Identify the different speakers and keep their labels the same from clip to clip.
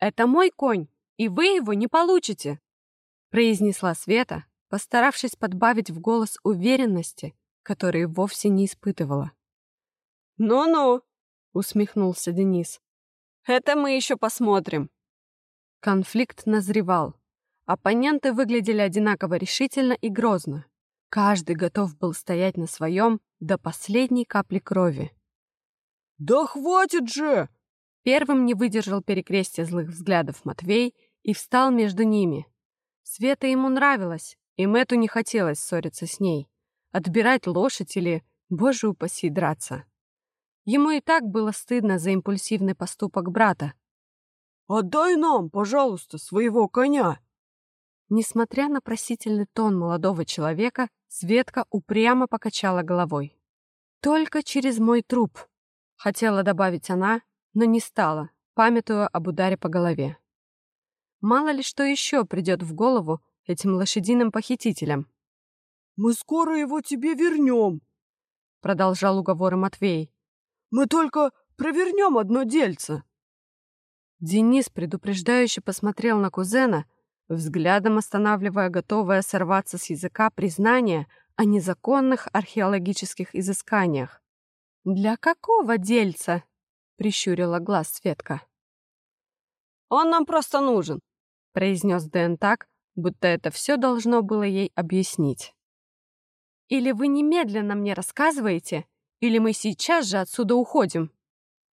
Speaker 1: Это мой конь, и вы его не получите!» произнесла Света, постаравшись подбавить в голос уверенности, которой вовсе не испытывала.
Speaker 2: «Ну-ну!»
Speaker 1: — усмехнулся Денис.
Speaker 2: «Это мы еще посмотрим!»
Speaker 1: Конфликт назревал. Оппоненты выглядели одинаково решительно и грозно. Каждый готов был стоять на своем до последней капли крови.
Speaker 3: «Да хватит же!»
Speaker 1: Первым не выдержал перекрестия злых взглядов Матвей и встал между ними. Света ему нравилась, и Мэту не хотелось ссориться с ней, отбирать лошадь или, боже упаси, драться. Ему и так было стыдно за импульсивный поступок брата.
Speaker 3: «Отдай нам, пожалуйста, своего коня!»
Speaker 1: Несмотря на просительный тон молодого человека, Светка упрямо покачала головой. «Только через мой труп», — хотела добавить она, но не стала, памятуя об ударе по голове. Мало ли что еще придет в голову этим лошадиным похитителям.
Speaker 3: «Мы скоро его тебе вернем», —
Speaker 1: продолжал уговоры Матвей.
Speaker 3: «Мы только провернем одно дельце».
Speaker 1: Денис предупреждающе посмотрел на кузена, взглядом останавливая готовое сорваться с языка признание о незаконных археологических изысканиях. «Для какого дельца?» — прищурила глаз Светка.
Speaker 2: «Он нам просто нужен
Speaker 1: произнес Дэн так, будто это все должно было ей объяснить. «Или вы немедленно мне рассказываете, или мы сейчас же отсюда уходим»,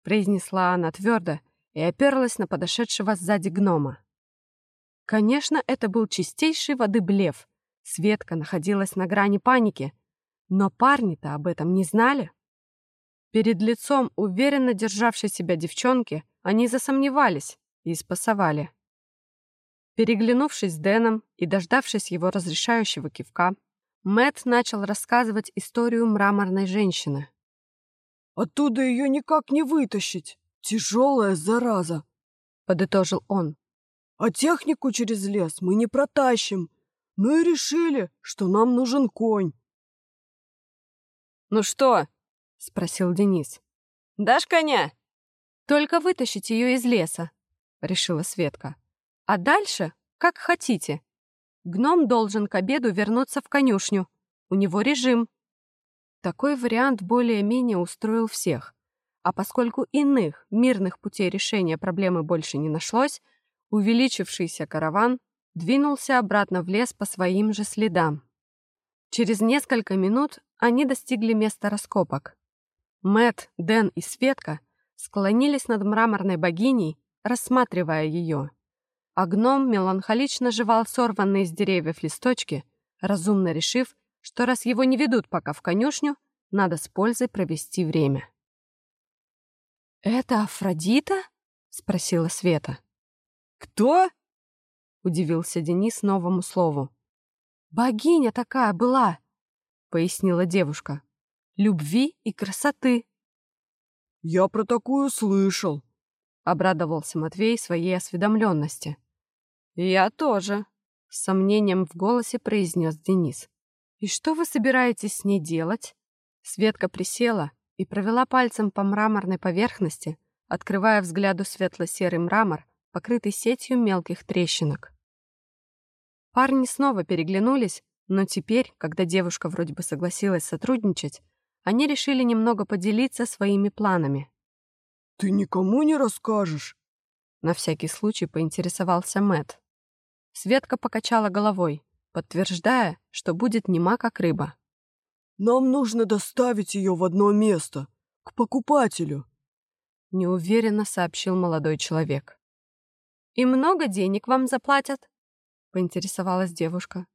Speaker 1: произнесла она твердо и оперлась на подошедшего сзади гнома. Конечно, это был чистейший воды блеф. Светка находилась на грани паники, но парни-то об этом не знали. Перед лицом уверенно державшей себя девчонки они засомневались и спасовали. Переглянувшись с Дэном и дождавшись его разрешающего кивка, Мэт начал рассказывать историю мраморной женщины.
Speaker 3: «Оттуда ее никак не вытащить. Тяжелая зараза», — подытожил он. «А технику через лес мы не протащим. Ну и решили, что нам нужен конь».
Speaker 2: «Ну что?»
Speaker 1: — спросил Денис.
Speaker 2: «Дашь коня?»
Speaker 1: «Только вытащить ее из леса», — решила Светка. А дальше, как хотите. Гном должен к обеду вернуться в конюшню. У него режим. Такой вариант более-менее устроил всех. А поскольку иных, мирных путей решения проблемы больше не нашлось, увеличившийся караван двинулся обратно в лес по своим же следам. Через несколько минут они достигли места раскопок. Мэт, Дэн и Светка склонились над мраморной богиней, рассматривая ее а гном меланхолично жевал сорванные с деревьев листочки, разумно решив, что раз его не ведут пока в конюшню, надо с пользой провести время. «Это Афродита?» — спросила Света.
Speaker 3: «Кто?»
Speaker 1: — удивился Денис новому слову. «Богиня такая была», — пояснила девушка. «Любви и красоты».
Speaker 3: «Я про такую слышал», —
Speaker 1: обрадовался Матвей своей осведомленности.
Speaker 2: «Я тоже», — с сомнением в голосе произнес Денис.
Speaker 1: «И что вы собираетесь с ней делать?» Светка присела и провела пальцем по мраморной поверхности, открывая взгляду светло-серый мрамор, покрытый сетью мелких трещинок. Парни снова переглянулись, но теперь, когда девушка вроде бы согласилась сотрудничать, они решили немного поделиться своими планами.
Speaker 3: «Ты никому не расскажешь?»
Speaker 1: На всякий случай поинтересовался Мэт. Светка покачала головой, подтверждая, что будет нема как рыба.
Speaker 3: «Нам нужно доставить ее в одно место, к покупателю», —
Speaker 1: неуверенно сообщил молодой человек. «И много денег вам заплатят?» — поинтересовалась девушка.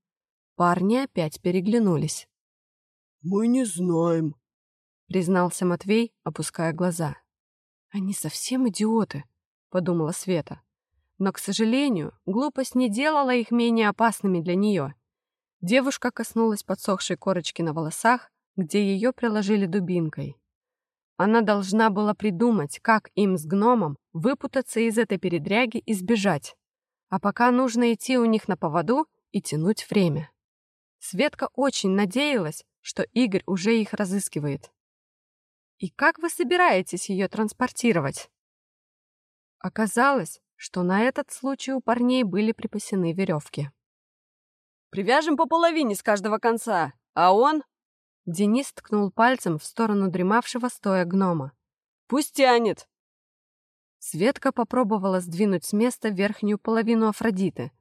Speaker 1: Парни опять переглянулись.
Speaker 3: «Мы не знаем», —
Speaker 1: признался Матвей, опуская глаза. «Они совсем идиоты», — подумала Света. Но, к сожалению, глупость не делала их менее опасными для нее. Девушка коснулась подсохшей корочки на волосах, где ее приложили дубинкой. Она должна была придумать, как им с гномом выпутаться из этой передряги и сбежать. А пока нужно идти у них на поводу и тянуть время. Светка очень надеялась, что Игорь уже их разыскивает. «И как вы собираетесь ее транспортировать?» Оказалось, что на этот случай у парней были припасены веревки.
Speaker 2: «Привяжем по половине с каждого конца, а он...»
Speaker 1: Денис ткнул пальцем в сторону дремавшего стоя гнома.
Speaker 2: «Пусть тянет!»
Speaker 1: Светка попробовала сдвинуть с места верхнюю половину Афродиты,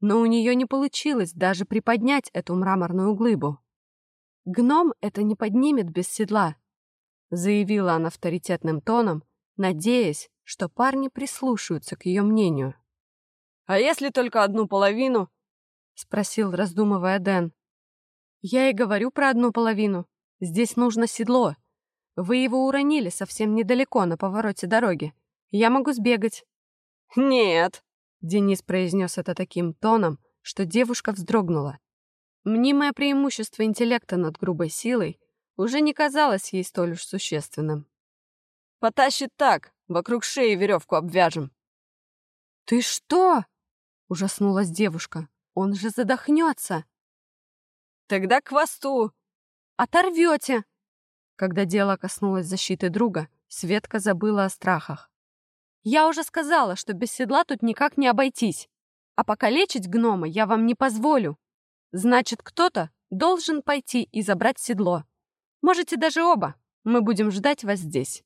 Speaker 1: но у нее не получилось даже приподнять эту мраморную глыбу. «Гном это не поднимет без седла», — заявила она авторитетным тоном, надеясь, что парни прислушаются к ее мнению.
Speaker 2: «А если только одну половину?»
Speaker 1: — спросил, раздумывая Дэн. «Я и говорю про одну половину. Здесь нужно седло. Вы его уронили совсем недалеко на повороте дороги. Я могу сбегать».
Speaker 2: «Нет», —
Speaker 1: Денис произнес это таким тоном, что девушка вздрогнула. Мнимое преимущество интеллекта над грубой силой уже не казалось ей столь уж существенным.
Speaker 2: «Потащит так, вокруг шеи веревку обвяжем».
Speaker 1: «Ты что?» — ужаснулась девушка. «Он же задохнется!»
Speaker 2: «Тогда к хвосту!»
Speaker 1: «Оторвете!» Когда дело коснулось защиты друга, Светка забыла о страхах. «Я уже сказала, что без седла тут никак не обойтись, а покалечить гнома я вам не позволю!» Значит, кто-то должен пойти и забрать седло. Можете даже оба. Мы будем ждать вас здесь.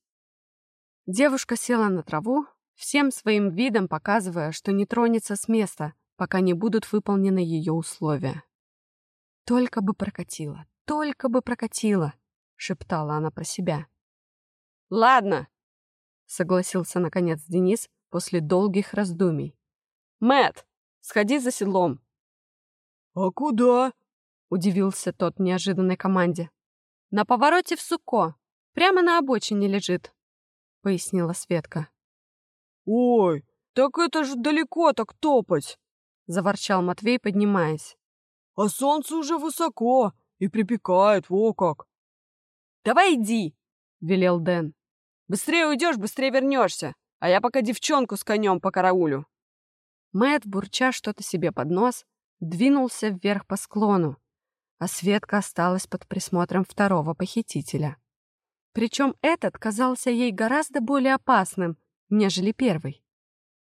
Speaker 1: Девушка села на траву, всем своим видом показывая, что не тронется с места, пока не будут выполнены ее условия. «Только бы прокатило, только бы прокатило», — шептала она про себя.
Speaker 2: «Ладно», — согласился наконец Денис после долгих раздумий. Мэт, сходи за седлом,
Speaker 3: «А куда?»
Speaker 1: — удивился тот неожиданной команде. «На повороте в Суко. Прямо на обочине лежит», — пояснила Светка.
Speaker 3: «Ой, так это же далеко так топать!»
Speaker 1: — заворчал Матвей, поднимаясь.
Speaker 3: «А солнце уже высоко и припекает, во как!»
Speaker 2: «Давай иди!» — велел Дэн.
Speaker 3: «Быстрее уйдешь, быстрее вернешься, а я пока девчонку с конем по караулю».
Speaker 1: Мэт, бурча что-то себе под нос, двинулся вверх по склону, а Светка осталась под присмотром второго похитителя. Причем этот казался ей гораздо более опасным, нежели первый.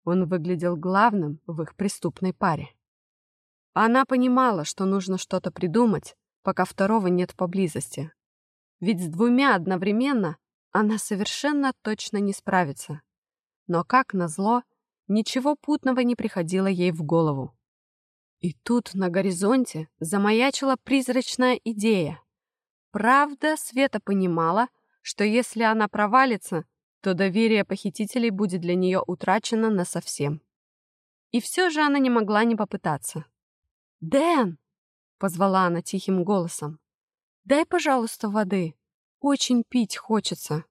Speaker 1: Он выглядел главным в их преступной паре. Она понимала, что нужно что-то придумать, пока второго нет поблизости. Ведь с двумя одновременно она совершенно точно не справится. Но, как назло, ничего путного не приходило ей в голову. И тут на горизонте замаячила призрачная идея. Правда, Света понимала, что если она провалится, то доверие похитителей будет для нее утрачено насовсем. И все же она не могла не попытаться. «Дэн!» — позвала она тихим голосом. «Дай, пожалуйста, воды. Очень пить хочется».